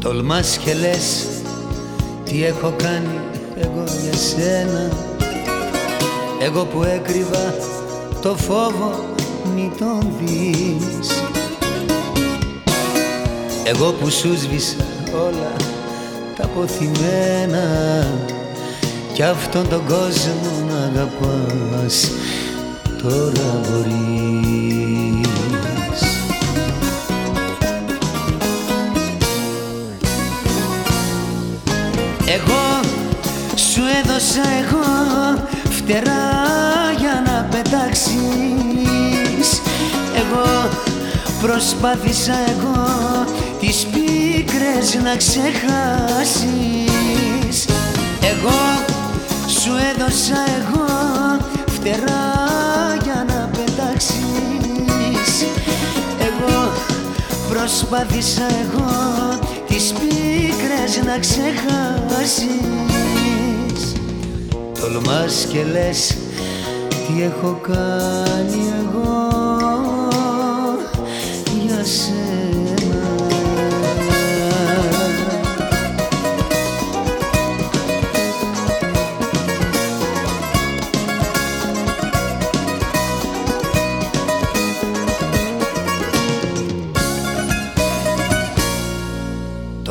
Τολμάς και λες τι έχω κάνει εγώ για σένα. Εγώ που έκρυβα το φόβο μη τον δεις. Εγώ που σου σβήσα όλα τα ποθημένα Κι αυτόν τον κόσμο να αγαπάς τώρα μπορείς Εγώ σου έδωσα εγώ φτερά για να πετάξεις. Εγώ προσπάθησα εγώ τις πίκρες να ξεχάσεις. Εγώ σου έδωσα εγώ φτερά για να πετάξεις. Εγώ προσπάθησα εγώ τις πίκρες να ξεχάσεις. Τολμάς και λες τι έχω κάνει εγώ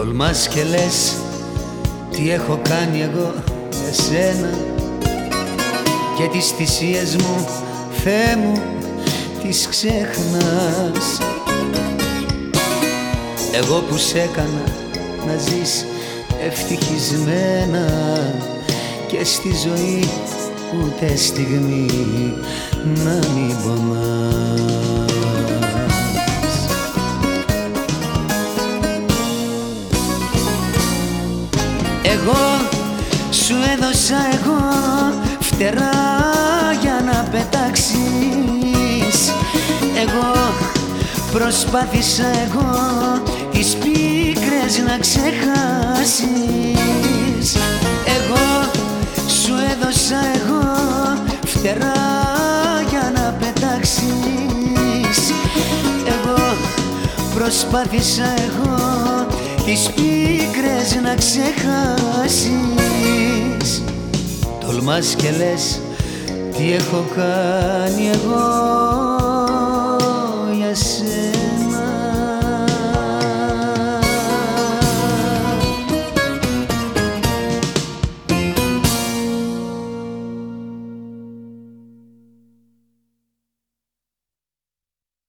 Τολμάς και λες τι έχω κάνει εγώ για σένα και τις θυσίες μου, Θεέ μου, τις ξέχνας Εγώ που σ' έκανα να ζεις ευτυχισμένα και στη ζωή ούτε στιγμή να μην Εγώ σου έδωσα εγώ φτερά για να πετάξεις. Εγώ προσπάθησα εγώ τις πίκρες να ξεχάσεις. Εγώ σου έδωσα εγώ φτερά για να πετάξεις. Εγώ προσπάθησα εγώ τις πίκρες να ξεχάσεις. Τολμάς και λες τι έχω κάνει εγώ για σένα;